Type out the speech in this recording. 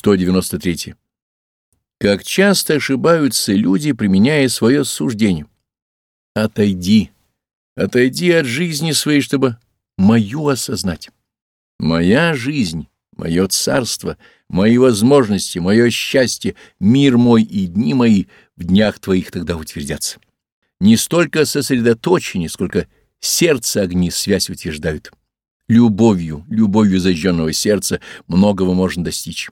193. Как часто ошибаются люди, применяя свое суждение. Отойди, отойди от жизни своей, чтобы мою осознать. Моя жизнь, мое царство, мои возможности, мое счастье, мир мой и дни мои в днях твоих тогда утвердятся. Не столько сосредоточение, сколько сердце огни связь утверждают. Любовью, любовью зажженного сердца многого можно достичь.